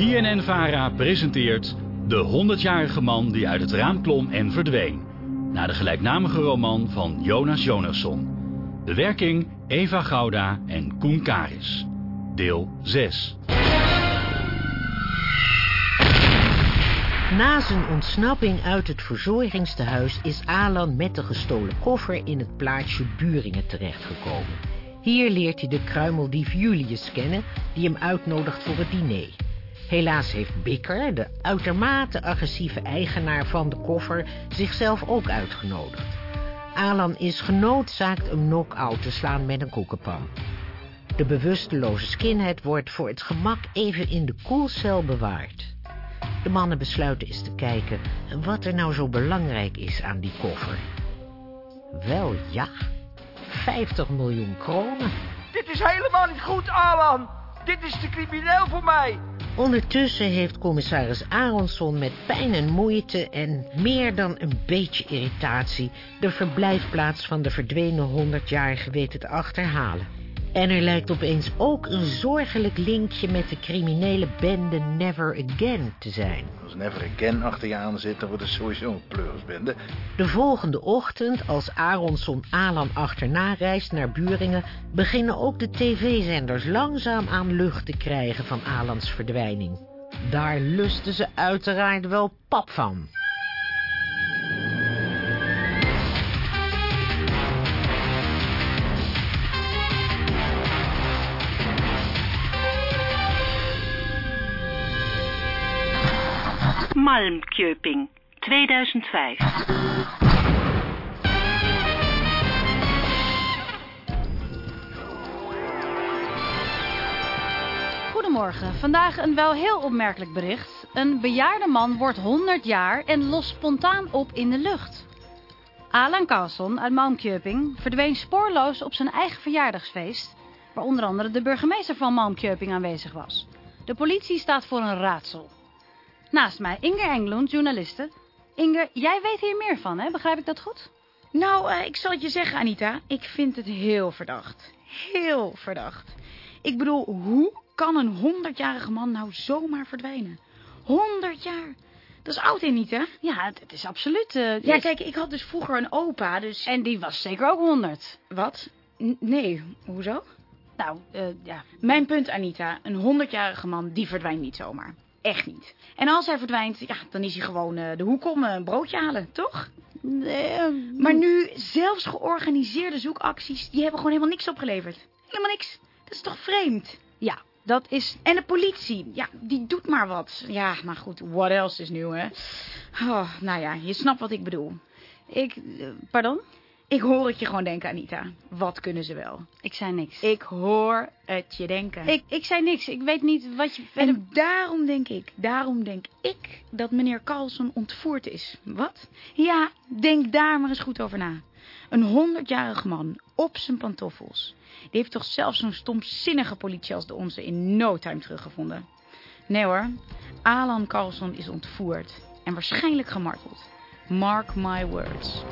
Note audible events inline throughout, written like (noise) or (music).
BNN-VARA presenteert De 100-jarige man die uit het raam klom en verdween. Naar de gelijknamige roman van Jonas Jonasson. Bewerking Eva Gouda en Koen Karis. Deel 6. Na zijn ontsnapping uit het verzorgingstehuis is Alan met de gestolen koffer in het plaatsje Buringen terechtgekomen. Hier leert hij de kruimeldief Julius kennen, die hem uitnodigt voor het diner. Helaas heeft Bikker, de uitermate agressieve eigenaar van de koffer, zichzelf ook uitgenodigd. Alan is genoodzaakt een knock-out te slaan met een koekenpan. De bewusteloze skinhead wordt voor het gemak even in de koelcel bewaard. De mannen besluiten eens te kijken wat er nou zo belangrijk is aan die koffer. Wel ja, 50 miljoen kronen. Dit is helemaal niet goed, Alan. Dit is te crimineel voor mij. Ondertussen heeft commissaris Aronson met pijn en moeite en meer dan een beetje irritatie de verblijfplaats van de verdwenen 100-jarige weten te achterhalen. En er lijkt opeens ook een zorgelijk linkje met de criminele bende Never Again te zijn. Als Never Again achter je aan zit, dan wordt het sowieso een pleurisbende. De volgende ochtend, als Aronson Alan achterna reist naar Buringen... beginnen ook de tv-zenders langzaam aan lucht te krijgen van Alans verdwijning. Daar lusten ze uiteraard wel pap van. Malmköping, 2005. Goedemorgen, vandaag een wel heel opmerkelijk bericht. Een bejaarde man wordt 100 jaar en lost spontaan op in de lucht. Alan Carlson uit Malmköping verdween spoorloos op zijn eigen verjaardagsfeest... waar onder andere de burgemeester van Malmköping aanwezig was. De politie staat voor een raadsel. Naast mij Inger Englund, journaliste. Inger, jij weet hier meer van, hè? Begrijp ik dat goed? Nou, eh, ik zal het je zeggen, Anita. Ik vind het heel verdacht. Heel verdacht. Ik bedoel, hoe kan een honderdjarige man nou zomaar verdwijnen? Honderd jaar. Dat is oud, hè, niet, hè? Ja, het, het is absoluut... eh, Ja, is- kijk, ik had dus vroeger een opa, dus... En die was zeker ook 100. Wat? N- nee, hoezo? Nou, eh, ja. Mijn punt, Anita. Een honderdjarige man, die verdwijnt niet zomaar. Echt niet. En als hij verdwijnt, ja, dan is hij gewoon eh, de hoek om eh, een broodje halen, toch? Maar nu, zelfs georganiseerde zoekacties, die hebben gewoon helemaal niks opgeleverd. Helemaal niks. Dat is toch vreemd? Ja, dat is... En de politie, ja, die doet maar wat. Ja, maar goed, what else is nieuw, hè? Oh, nou ja, je snapt wat ik bedoel. Ik... eh, pardon? Ik hoor het je gewoon denken, Anita. Wat kunnen ze wel? Ik zei niks. Ik hoor het je denken. ik, ik zei niks. Ik weet niet wat je... verder- En daarom denk ik, daarom denk ik dat meneer Carlson ontvoerd is. Wat? Ja, denk daar maar eens goed over na. Een honderdjarige man op zijn pantoffels. Die heeft toch zelfs zo'n stomzinnige politie als de onze in no time teruggevonden. Nee hoor, Alan Carlson is ontvoerd en waarschijnlijk gemarteld. Mark my words.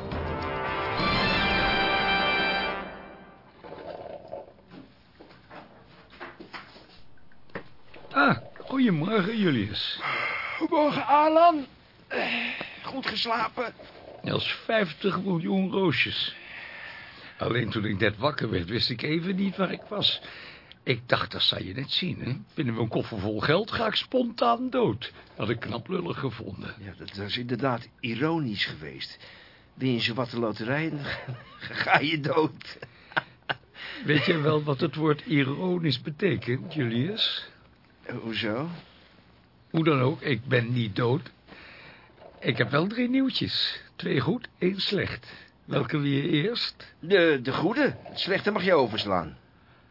Ah, goedemorgen Julius. Goedemorgen, Alan. Eh, Goed geslapen. Is 50 miljoen roosjes. Alleen toen ik net wakker werd, wist ik even niet waar ik was. Ik dacht, dat zou je net zien, hè. Binnen mijn koffer vol geld ga ik spontaan dood. Had ik knap lullig gevonden. Ja, dat, dat is inderdaad ironisch geweest. Win je wat de loterij, dan ga je dood. Weet jij wel wat het woord ironisch betekent, Julius? Eh, Hoezo? Hoe dan ook, ik ben niet dood. Ik heb wel drie nieuwtjes. Twee goed, één slecht. Welke wil je eerst? De, de goede. Het slechte mag je overslaan.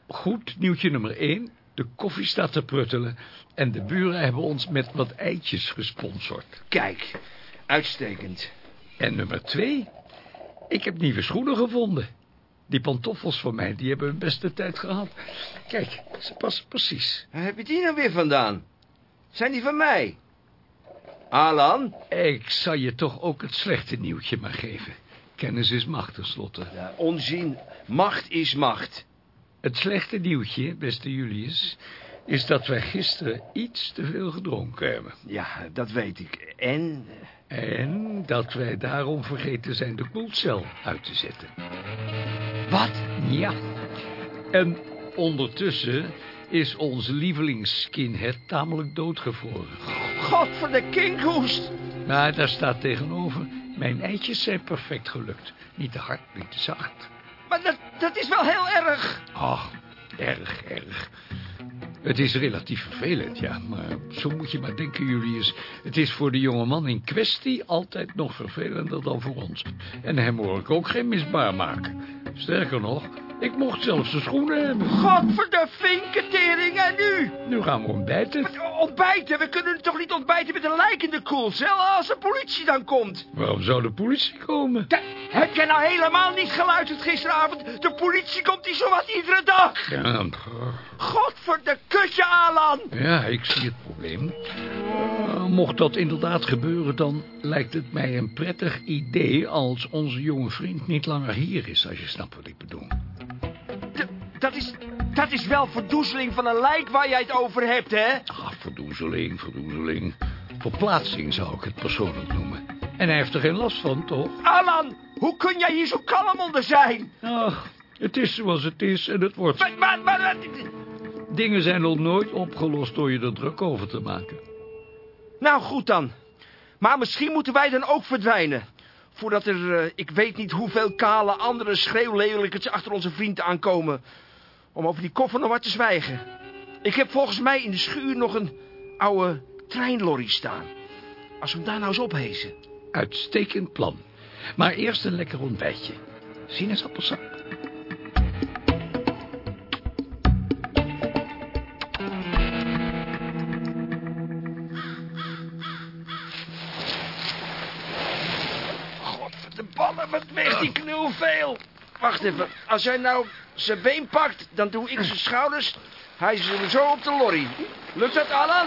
Goed, nieuwtje nummer één. De koffie staat te pruttelen. En de buren hebben ons met wat eitjes gesponsord. Kijk, uitstekend. En nummer twee. Ik heb nieuwe schoenen gevonden. Die pantoffels van mij, die hebben hun beste tijd gehad. Kijk, ze passen precies. Waar heb je die nou weer vandaan? Zijn die van mij? Alan? Ik zal je toch ook het slechte nieuwtje maar geven. Kennis is macht tenslotte. Ja, onzin. Macht is macht. Het slechte nieuwtje, beste Julius. is dat wij gisteren iets te veel gedronken hebben. Ja, dat weet ik. En... En dat wij daarom vergeten zijn de koelcel uit te zetten. Wat? Ja. En ondertussen is onze lievelingsskinhead tamelijk doodgevroren. God voor de kinkhoest. Maar daar staat tegenover... Mijn eitjes zijn perfect gelukt. Niet te hard, niet te zacht. Maar dat, dat is wel heel erg. Ach, erg, erg. Het is relatief vervelend, ja, maar zo moet je maar denken, Julius. Het is voor de jonge man in kwestie altijd nog vervelender dan voor ons. En hem hoor ik ook geen misbaar maken. Sterker nog, ik mocht zelfs de schoenen hebben. God voor de vinketering en nu? Nu gaan we ontbijten. Wat, Ontbijten? We kunnen toch niet ontbijten met een lijk in de koelcel als de politie dan komt? Waarom zou de politie komen? Heb jij nou helemaal niet geluisterd gisteravond? De politie komt hier zowat iedere dag. Ja, God kutje, Alan. ja, ik zie het probleem. Eh, mocht dat inderdaad gebeuren, dan lijkt het mij een prettig idee... als onze jonge vriend niet langer hier is, als je snapt wat ik bedoel. D- dat is, dat is wel verdoezeling van een lijk waar jij het over hebt, hè? Ah, verdoezeling, verdoezeling. Verplaatsing zou ik het persoonlijk noemen. En hij heeft er geen last van, toch? Alan, hoe kun jij hier zo kalm onder zijn? Ach, het is zoals het is en het wordt... Maar, maar, maar- Dingen zijn nog nooit opgelost door je er druk over te maken. Nou, goed dan. Maar misschien moeten wij dan ook verdwijnen. Voordat er, eh, ik weet niet hoeveel kale andere schreeuwlelijkertjes achter onze vriend aankomen. Om over die koffer nog wat te zwijgen. Ik heb volgens mij in de schuur nog een oude treinlorry staan. Als we hem daar nou eens ophezen. Uitstekend plan. Maar eerst een lekker ontbijtje. Sinaasappelsap. Wacht even, als jij nou zijn been pakt, dan doe ik zijn schouders. Hij is zo op de lorry. Lukt dat, Alan?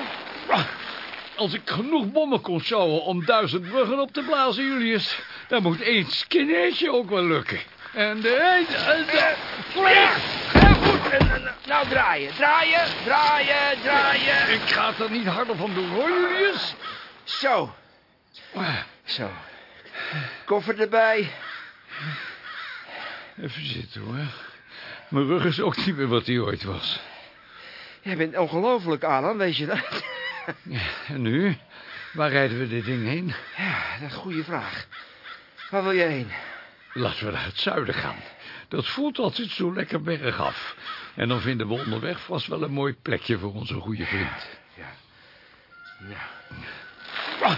Als ik genoeg bommen kon sjouwen om duizend bruggen op te blazen, Julius... dan moet één skinheadje ook wel lukken. En de... de- Ja, goed. En, en, nou draaien, draaien, draaien, draaien. Ik ga het er niet harder van doen, hoor, Julius. Zo, zo. Koffer erbij. Even zitten, hoor. Mijn rug is ook niet meer wat hij ooit was. Jij bent ongelooflijk, Alan, weet je dat? Ja, en nu? Waar rijden we dit ding heen? Ja, dat is een goede vraag. Waar wil je heen? Laten we naar het zuiden gaan. Dat voelt altijd zo lekker bergaf. En dan vinden we onderweg vast wel een mooi plekje voor onze goede vriend. Ja. Ja. Ah,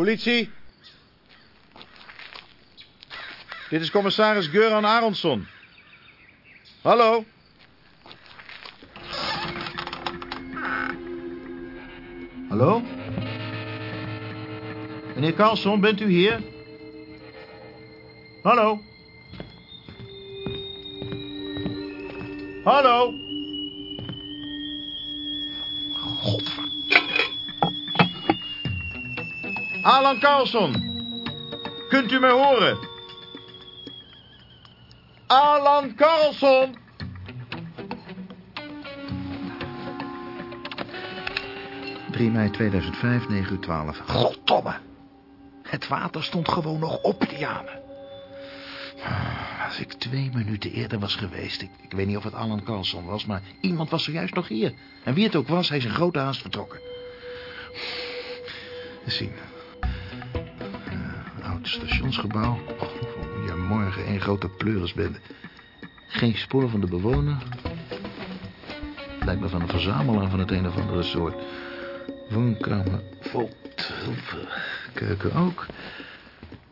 Politie. Dit is commissaris Göran Aronsson. Hallo. Hallo? Meneer Carlson, bent u hier? Hallo? Hallo? Alan Carlson. Kunt u mij horen? Alan Carlson. ...3 mei 2005, 9 uur 12. Goddomme. Het water stond gewoon nog op te jamen. Als ik twee minuten eerder was geweest... Ik, ik weet niet of het Alan Carlson was... maar iemand was zojuist nog hier. En wie het ook was, hij is in grote haast vertrokken. Eens zien. Oud stationsgebouw. Oh, ja, morgen één grote pleurisbende. Geen spoor van de bewoner. Lijkt me van een verzamelaar van het een of andere soort. Woonkamer vol troepen. Keuken ook.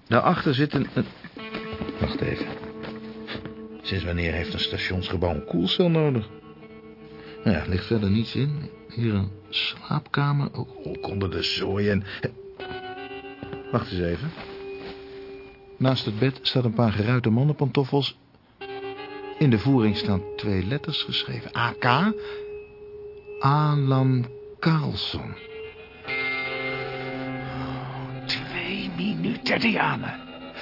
Daarachter zit een, een... Wacht even. Sinds wanneer heeft een stationsgebouw een koelcel nodig? Nou ja, ligt verder niets in. Hier een slaapkamer, ook, ook onder de zooi en... Wacht eens even. Naast het bed staat een paar geruite mannenpantoffels. In de voering staan twee letters geschreven. AK. Alan Carlson. Twee minuten, Diane.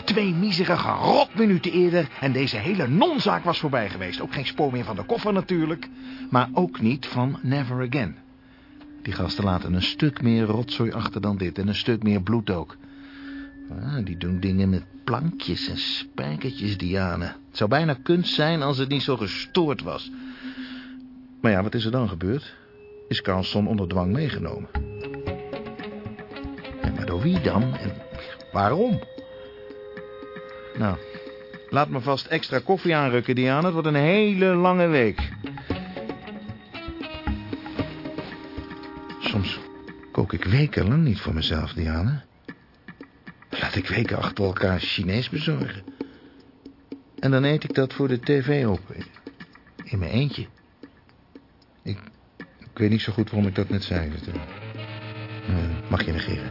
Twee miserige rotminuten eerder en deze hele nonzaak was voorbij geweest. Ook geen spoor meer van de koffer natuurlijk, maar ook niet van Never Again. Die gasten laten een stuk meer rotzooi achter dan dit en een stuk meer bloed ook. Ah, die doen dingen met plankjes en spijkertjes, Diane. Het zou bijna kunst zijn als het niet zo gestoord was. Maar ja, wat is er dan gebeurd? Is Carlson onder dwang meegenomen? Ja, maar door wie dan en waarom? Nou, laat me vast extra koffie aanrukken, Diana. Het wordt een hele lange week. Soms kook ik wekenlang niet voor mezelf, Diana. Laat ik weken achter elkaar Chinees bezorgen. En dan eet ik dat voor de tv op. In mijn eentje. Ik, ik weet niet zo goed waarom ik dat net zei. Dat, uh, mag je negeren.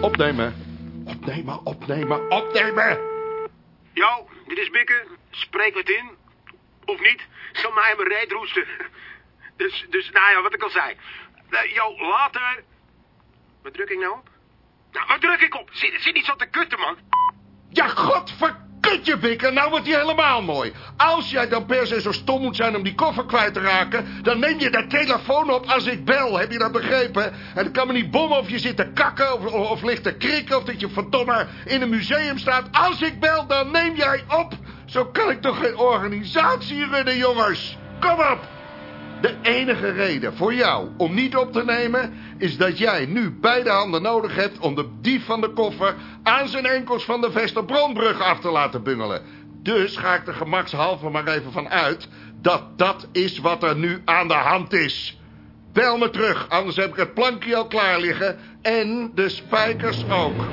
Opnemen. Opnemen, opnemen, opnemen. Jo, dit is Bikke. Spreek wat in. Of niet? Zal mij mijn reet roesten. Dus, dus, nou ja, wat ik al zei. Uh, later. Wat druk ik nou op? Nou, wat druk ik op? Zit, niet zo te kutten, man. Ja, godverkut je, Bikker. Nou wordt hij helemaal mooi. Als jij dan per se zo stom moet zijn om die koffer kwijt te raken... dan neem je de telefoon op als ik bel. Heb je dat begrepen? En dan kan me niet bommen of je zit te kakken of, of, of ligt te krikken... of dat je verdomme in een museum staat. Als ik bel, dan neem jij op. Zo kan ik toch geen organisatie runnen, jongens. Kom op. De enige reden voor jou om niet op te nemen... is dat jij nu beide handen nodig hebt... om de dief van de koffer aan zijn enkels van de Vesterbronbrug af te laten bungelen. Dus ga ik er gemakshalve maar even van uit... dat dat is wat er nu aan de hand is. Bel me terug, anders heb ik het plankje al klaar liggen... en de spijkers ook.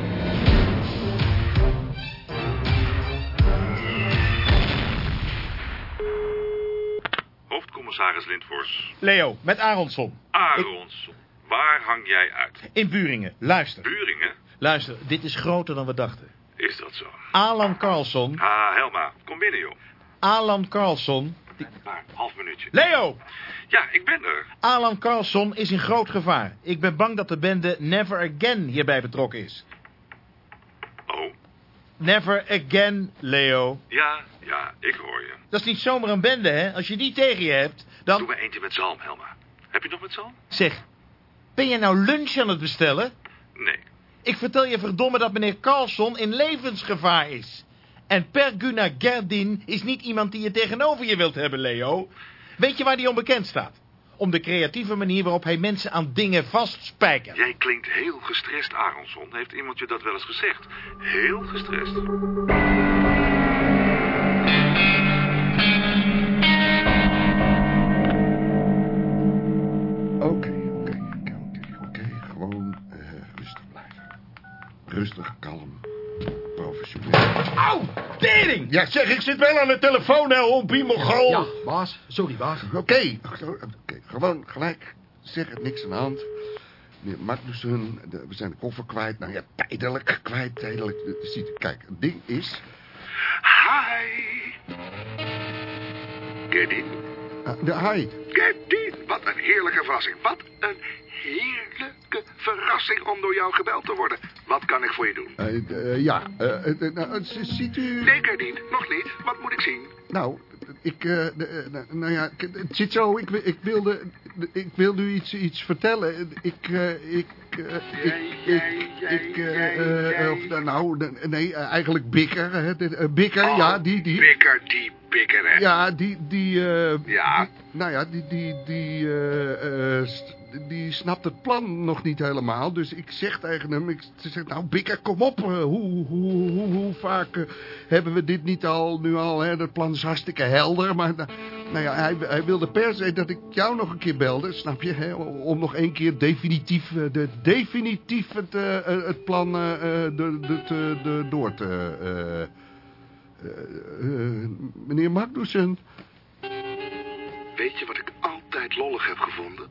Lindfors. Leo, met Aronson. Aronson. Waar hang jij uit? In Buringen. Luister. Buringen? Luister, dit is groter dan we dachten. Is dat zo? Alan Carlson. Ah, Helma. Kom binnen, joh. Alan Carlson. Die... Maar, half minuutje. Leo! Ja, ik ben er. Alan Carlson is in groot gevaar. Ik ben bang dat de bende Never Again hierbij betrokken is. Never Again, Leo. Ja, ja, ik hoor je. Dat is niet zomaar een bende, hè? Als je die tegen je hebt, dan... Doe me eentje met zalm, Helma. Heb je nog met zalm? Zeg, ben je nou lunch aan het bestellen? Nee. Ik vertel je verdomme dat meneer Carlson in levensgevaar is. En Perguna Gerdin is niet iemand die je tegenover je wilt hebben, Leo. Weet je waar die onbekend staat? Om de creatieve manier waarop hij mensen aan dingen vastspijkert. Jij klinkt heel gestrest, Aronson. Heeft iemand je dat wel eens gezegd? Heel gestrest. Oké, oké, oké, oké. Gewoon uh, rustig blijven. Rustig, kalm, professioneel. Auw, tering! Ja, zeg, ik zit wel aan de telefoon, hè, onpiemelgoal. Ja, baas. Sorry, baas. Oké, okay. Gewoon gelijk. Zeg het, niks aan de hand. Meneer Magnussen, de, we zijn de koffer kwijt. Nou ja, tijdelijk kwijt, tijdelijk. Kijk, het ding is... Hi. Gedin. Uh, de hi. Gedin, wat een heerlijke verrassing. Wat een heerlijke verrassing om door jou gebeld te worden. Wat kan ik voor je doen? Uh, uh, ja, nou, ziet u... Nee, Gedin, nog niet. Wat moet ik zien? Nou, ik, nou ja, het zit zo, ik, ik wilde, ik wilde u iets, iets vertellen. Ik, ik, ik, ik, ik, of, nou, nee, eigenlijk Bikker, hè, Bikker, oh, ja, die, die. Bikker, die Bikker, hè? Ja, die, die, uh, ja. Die, nou ja, die, die, die, uh, uh, die snapt het plan nog niet helemaal. Dus ik zeg tegen hem, ik zeg, nou Bikker, kom op. hoe, hoe, hoe, hoe vaak hebben we dit niet al, nu al, hè? Dat plan is hartstikke helder, maar Nou ja, hij, hij wilde per se dat ik jou nog een keer belde, snap je? Hè? Om nog één keer definitief, eh, de, definitief het, eh, eh, het plan de, de, de, door te... meneer Magnussen, Weet je wat ik altijd lollig heb gevonden?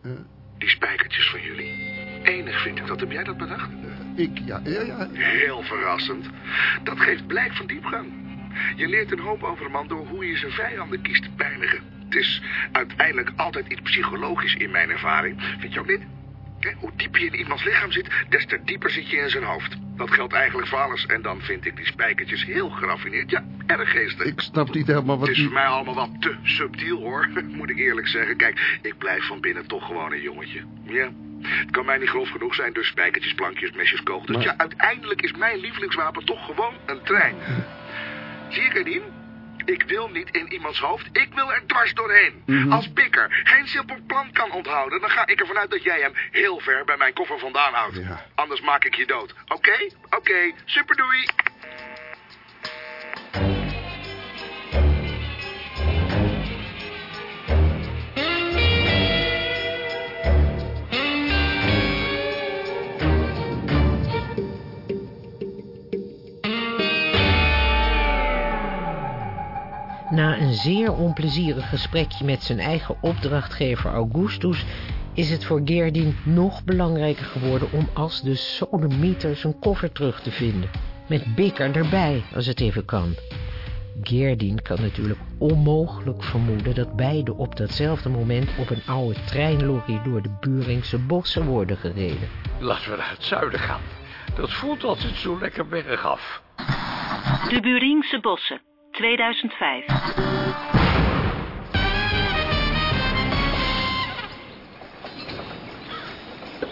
Die spijkertjes van jullie. Enig vind ik dat. Heb jij dat bedacht? ik, ja, ja, ja. Heel verrassend. Dat geeft blijk van diepgang. Je leert een hoop over een man door hoe je zijn vijanden kiest te pijnigen. Het is uiteindelijk altijd iets psychologisch in mijn ervaring. Vind je ook niet? Hè, Hoe diep je in iemands lichaam zit, des te dieper zit je in zijn hoofd. Dat geldt eigenlijk voor alles. En dan vind ik die spijkertjes heel geraffineerd. Ja, erg geestig. Ik snap niet helemaal wat Het is voor mij allemaal wat te subtiel, hoor. (laughs) Moet ik eerlijk zeggen. Kijk, ik blijf van binnen toch gewoon een jongetje. Ja. Het kan mij niet grof genoeg zijn, dus spijkertjes, plankjes, mesjes, kogels. Maar- Ja, uiteindelijk is mijn lievelingswapen toch gewoon een trein. Zie je, Kadien? Ik wil niet in iemands hoofd, ik wil er dwars doorheen. Mhm. Als Bikker geen simpel plan kan onthouden... dan ga ik ervan uit dat jij hem heel ver bij mijn koffer vandaan houdt. Ja. Anders maak ik je dood. Oké? Oké, superdoei. Na een zeer onplezierig gesprekje met zijn eigen opdrachtgever Augustus... is het voor Gerdien nog belangrijker geworden om als de sodemieter zijn koffer terug te vinden. Met Bikker erbij, als het even kan. Gerdien kan natuurlijk onmogelijk vermoeden dat beiden op datzelfde moment op een oude treinlorry door de Buringse bossen worden gereden. Laten we naar het zuiden gaan. Dat voelt altijd zo lekker bergaf. De Buringse Bossen, 2005.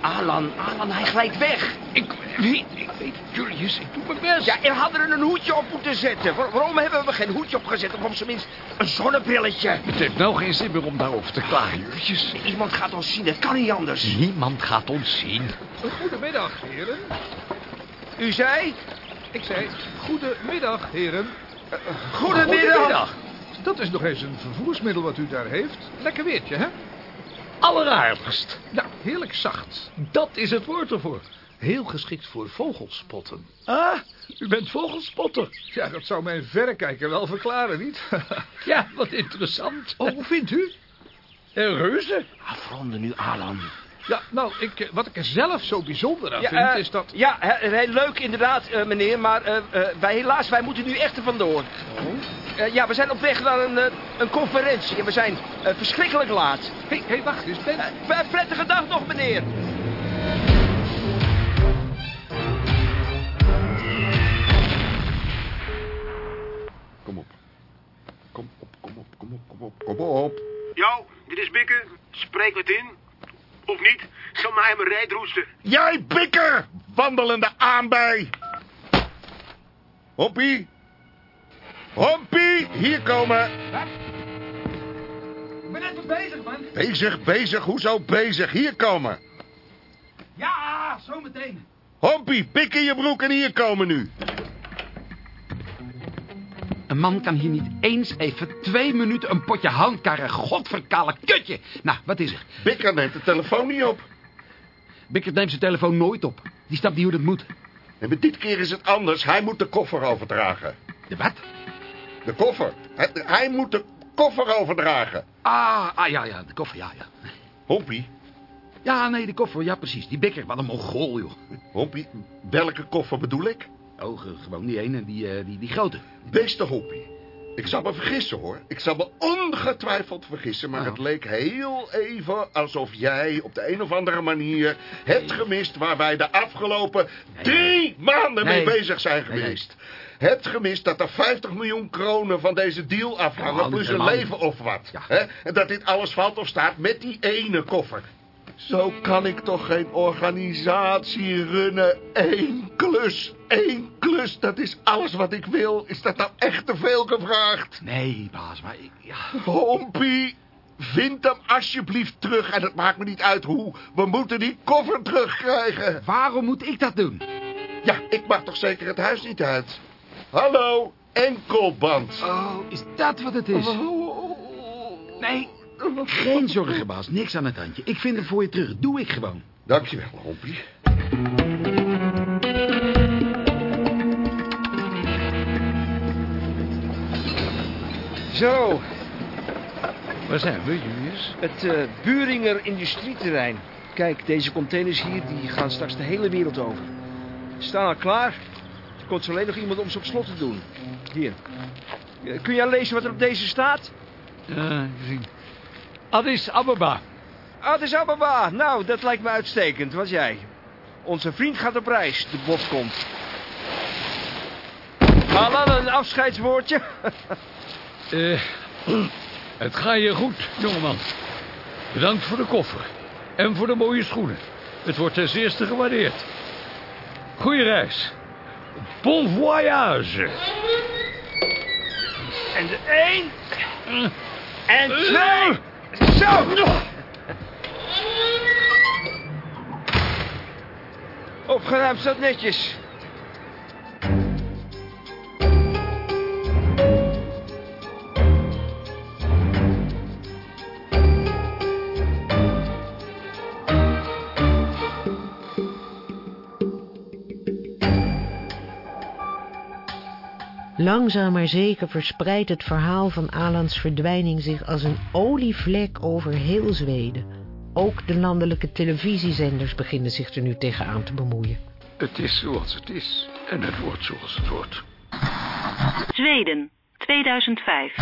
Alan, Alan, hij glijdt weg. Ik weet, ik weet, Julius, ik doe mijn best. Ja, er hadden er een hoedje op moeten zetten. Waar- waarom hebben we geen hoedje opgezet? Of op zijn minst een zonnebrilletje? Het heeft nou geen zin meer om daarover te klagen, Julius. Iemand gaat ons zien, het kan niet anders. Niemand gaat ons zien. Goedemiddag, heren. U zei? Ik zei, goedemiddag, heren. Goedemiddag. Dat is nog eens een vervoersmiddel wat u daar heeft. Lekker weertje, hè? Alleraardigst. Ja, heerlijk zacht. Dat is het woord ervoor. Heel geschikt voor vogelspotten. Ah, u bent vogelspotter. Ja, dat zou mijn verrekijker wel verklaren, niet? (laughs) Ja, wat interessant. oh, hoe vindt u? Een reuze. Afronden nu, Alan. Ja, nou, ik, eh, wat ik er zelf zo bijzonder aan Ja, vind, eh, is dat... Ja, he- heel leuk inderdaad, eh, meneer. Maar eh, eh, wij, helaas, wij moeten nu echt er vandoor. Eh, ja, we zijn op weg naar een, een conferentie en we zijn eh, verschrikkelijk laat. Hé, hey, wacht eens, Ben. Prettige dag nog, meneer. Kom op. Kom op, kom op, kom op, kom op, kom op. Yo, dit is Bikke. Spreek wat in. Of niet? Zal mij mijn rijdroesten. Jij bikker! Wandelende aanbij! Hoppie! Hoppie! Hier komen! Ik ben net bezig, man. Bezig, bezig, hoezo bezig? Hier komen! Ja, zometeen. Hoppie, pik in je broek en hier komen nu! Een man kan hier niet eens even twee minuten een potje handkarren. Godverkale kutje. Nou, wat is er? Bikker neemt de telefoon niet op. Bikker neemt zijn telefoon nooit op. Die snapt niet hoe dat moet. En met dit keer is het anders. Hij moet de koffer overdragen. De wat? De koffer. Hij, hij moet de koffer overdragen. Ah, ah, ja, ja, de koffer, ja, ja. Hoppie, Ja, nee, de koffer, ja, precies. Die bikker, wat een mongool, joh. Hoppie, welke koffer bedoel ik? Oh, ge- gewoon die ene, die, eh, die, die grote. Beste Hoppie. Ik zal me vergissen hoor. Ik zal me ongetwijfeld vergissen. Maar Oh. het leek heel even alsof jij op de een of andere manier hebt gemist... waar wij de afgelopen drie maanden mee bezig zijn nee. geweest. Hebt gemist dat er 50 miljoen kronen van deze deal afhangen... Ja, plus een leven of wat. Ja. Hè? En dat dit alles valt of staat met die ene koffer. Zo kan ik toch geen organisatie runnen. Eén klus, één klus. Dat is alles wat ik wil. Is dat nou echt te veel gevraagd? Nee, baas, maar ik, ja... Hompie, vind hem alsjeblieft terug. En het maakt me niet uit hoe. We moeten die koffer terugkrijgen. Waarom moet ik dat doen? Ja, ik mag toch zeker het huis niet uit. Hallo, enkelband. Oh, is dat wat het is? Oh, Nee, geen zorgen, baas. Niks aan het handje. Ik vind hem voor je terug. Doe ik gewoon. Dankjewel, Hompie. Zo, Waar zijn we, Julius? het eh Buringer industrieterrein. Kijk, deze containers hier die gaan straks de hele wereld over. Ze staan al klaar. Er komt zo alleen nog iemand om ze op slot te doen. Hier. Eh, Kun jij lezen wat er op deze staat? Ja, gezien. Addis Ababa. Addis Ababa. Nou, dat lijkt me uitstekend. Wat jij? Onze vriend gaat op reis. De bot komt. Alan, een afscheidswoordje. (laughs) Eh, het gaat je goed, jongeman. Bedankt voor de koffer. En voor de mooie schoenen. Het wordt ten zeerste gewaardeerd. Goeie reis. Bon voyage. En de één. En twee. Zo. Opgeruimd staat netjes. Langzaam maar zeker verspreidt het verhaal van Alans verdwijning zich als een olievlek over heel Zweden. Ook de landelijke televisiezenders beginnen zich er nu tegenaan te bemoeien. Het is zoals het is. En het wordt zoals het wordt. Zweden, 2005.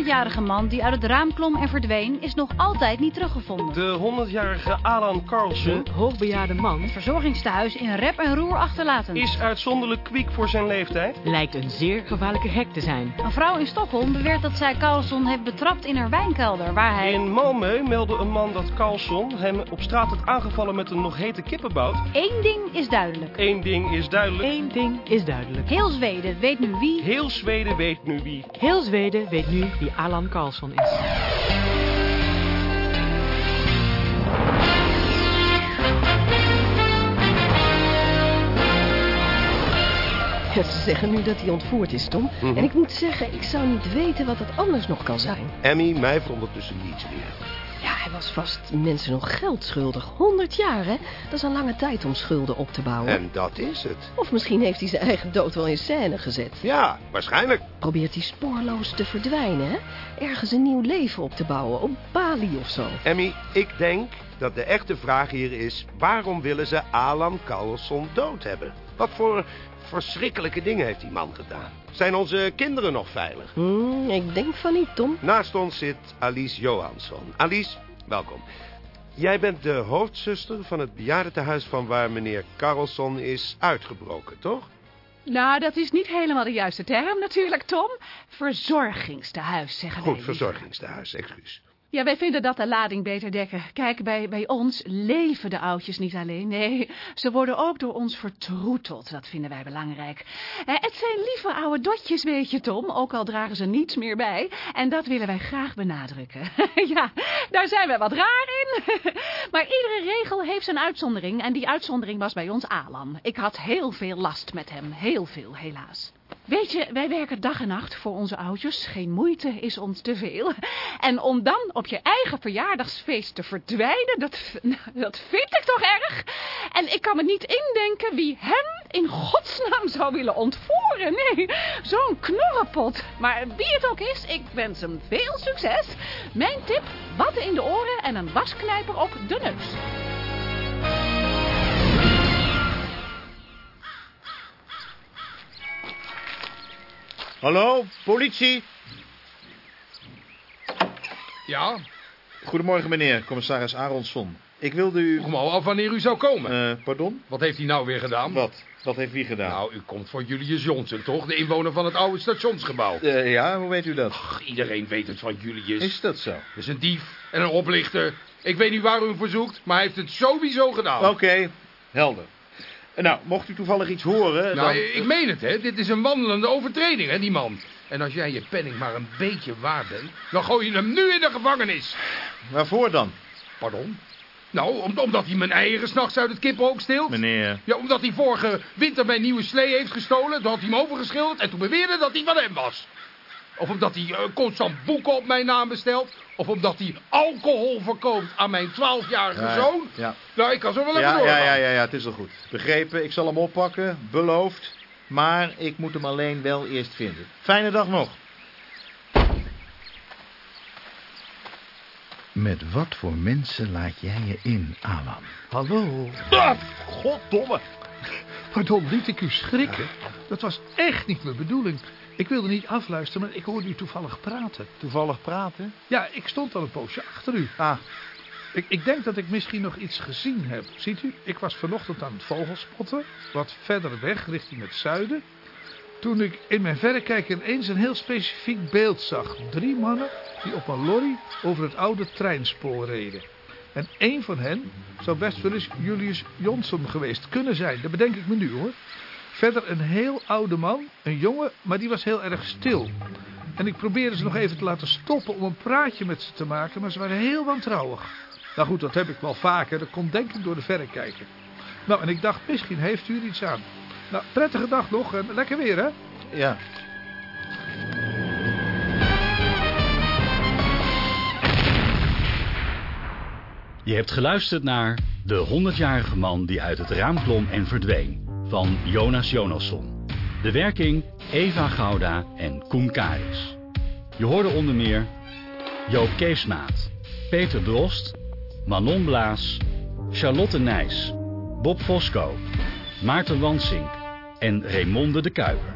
100-jarige man die uit het raam klom en verdween is nog altijd niet teruggevonden. De 100-jarige Alan Carlsen, hoogbejaarde man, Het verzorgingstehuis in rep en roer achterlaten. is uitzonderlijk kwiek voor zijn leeftijd. lijkt een zeer gevaarlijke gek te zijn. Een vrouw in Stockholm beweert dat zij Carlson heeft betrapt in haar wijnkelder, waar hij... In Malmö meldde een man dat Carlson hem op straat had aangevallen met een nog hete kippenbout. Eén ding is duidelijk. Eén ding is duidelijk. Eén ding is duidelijk. Heel Zweden weet nu wie... Heel Zweden weet nu wie. Heel Zweden weet nu wie Alan Carlson is. Ja, ze zeggen nu dat hij ontvoerd is, Tom. Mhm. En ik moet zeggen, ik zou niet weten wat het anders nog kan zijn. Emmy, mij vond ondertussen niets meer. Hij was vast mensen nog geld schuldig. 100 jaar, hè? Dat is een lange tijd om schulden op te bouwen. En dat is het. Of misschien heeft hij zijn eigen dood wel in scène gezet. Ja, waarschijnlijk. Probeert hij spoorloos te verdwijnen, hè? Ergens een nieuw leven op te bouwen, op Bali of zo. Emmy, ik denk dat de echte vraag hier is... waarom willen ze Alan Carlson dood hebben? Wat voor verschrikkelijke dingen heeft die man gedaan? Zijn onze kinderen nog veilig? Hmm, ik denk van niet, Tom. Naast ons zit Alice Johansson. Alice, welkom. Jij bent de hoofdzuster van het bejaardentehuis van waar meneer Carlson is uitgebroken, toch? Nou, dat is niet helemaal de juiste term natuurlijk, Tom. Verzorgingstehuis, zeggen wij. Goed, verzorgingstehuis, excuus. Ja, wij vinden dat de lading beter dekken. Kijk, bij, bij ons leven de oudjes niet alleen. Nee, ze worden ook door ons vertroeteld. Dat vinden wij belangrijk. Eh, het zijn lieve oude dotjes, weet je, Tom. Ook al dragen ze niets meer bij. En dat willen wij graag benadrukken. (laughs) ja, daar zijn wij wat raar in. (laughs) maar iedere regel heeft zijn uitzondering. En die uitzondering was bij ons Alan. Ik had heel veel last met hem. Heel veel, helaas. Weet je, wij werken dag en nacht voor onze oudjes. Geen moeite is ons te veel. En om dan op je eigen verjaardagsfeest te verdwijnen, dat, (laughs) nou, dat vind ik toch erg. En ik kan me niet indenken wie hem in godsnaam zou willen ontvoeren. Nee, zo'n knorrenpot. Maar wie het ook is, ik wens hem veel succes. Mijn tip, watten in de oren en een wasknijper op de neus. Hallo, politie. Ja? Goedemorgen, meneer, commissaris Aronsson. Ik wilde u... Me al af wanneer u zou komen. Eh, pardon? Wat heeft hij nou weer gedaan? Wat? Wat heeft wie gedaan? Nou, u komt voor Julius Johnson, toch? De inwoner van het oude stationsgebouw. Eh, ja, hoe weet u dat? Ach, iedereen weet het van Julius. Is dat zo? Dat is een dief en een oplichter. Ik weet niet waar u hem voor zoekt, maar hij heeft het sowieso gedaan. Oké, helder. Eh, Nou, mocht u toevallig iets horen... Nou, dan... ik meen het, hè. Dit is een wandelende overtreding, hè, die man. En als jij je penning maar een beetje waard bent... dan gooi je hem nu in de gevangenis. Waarvoor dan? Pardon? Nou, om- omdat hij mijn eieren s'nachts uit het kippenhok steelt. Meneer. Ja, omdat hij vorige winter mijn nieuwe slee heeft gestolen. Toen had hij hem overgeschilderd en toen beweerde dat hij van hem was. Of omdat hij eh, constant boeken op mijn naam bestelt. Of omdat hij alcohol verkoopt aan mijn 12-jarige Ja, zoon. Ja. Nou, ik kan zo wel even Ja, doorgaan. ja, ja, ja, ja, het is al goed. Begrepen, ik zal hem oppakken, beloofd. Maar ik moet hem alleen wel eerst vinden. Fijne dag nog. Met wat voor mensen laat jij je in, Alan? Hallo. Ah, goddomme. Pardon, liet ik u schrikken? Dat was echt niet mijn bedoeling. Ik wilde niet afluisteren, maar ik hoorde u toevallig praten. Toevallig praten? Ja, ik stond al een poosje achter u. Ah. Ik, ik denk dat ik misschien nog iets gezien heb. Ziet u, ik was vanochtend aan het vogelspotten. Wat verder weg, richting het zuiden. Toen ik in mijn verrekijker ineens een heel specifiek beeld zag. Drie mannen die op een lorry over het oude treinspoor reden. En één van hen zou best wel eens Julius Jonsson geweest kunnen zijn. Dat bedenk ik me nu hoor. Verder een heel oude man, een jongen, maar die was heel erg stil. En ik probeerde ze nog even te laten stoppen om een praatje met ze te maken, maar ze waren heel wantrouwig. Nou goed, dat heb ik wel vaker. Dat komt denk ik door de verrekijker. Nou, en ik dacht, misschien heeft u er iets aan. Nou, prettige dag nog en lekker weer, hè? Ja. Je hebt geluisterd naar De 100-jarige man die uit het raam klom en verdween van Jonas Jonasson. De werking Eva Gouda en Koen Karis. Je hoorde onder meer Joop Keesmaat, Peter Drost, Manon Blaas, Charlotte Nijs, Bob Fosco, Maarten Wansink en Raymonde de Kuiper.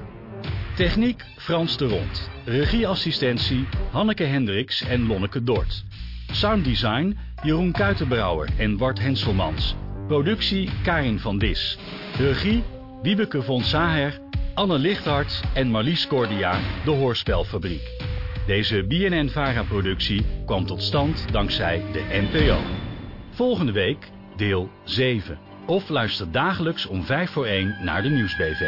Techniek Frans de Rond. Regieassistentie Hanneke Hendricks en Lonneke Dort. Sounddesign Jeroen Kuitenbrouwer en Bart Henselmans. Productie Karin van Dis. Regie Wiebeke von Saher, Anne Lichthart en Marlies Cordia, de Hoorspelfabriek. Deze BNN-VARA-productie kwam tot stand dankzij de NPO. Volgende week deel 7. Of luister dagelijks om 5 voor 1 naar de Nieuwsbv.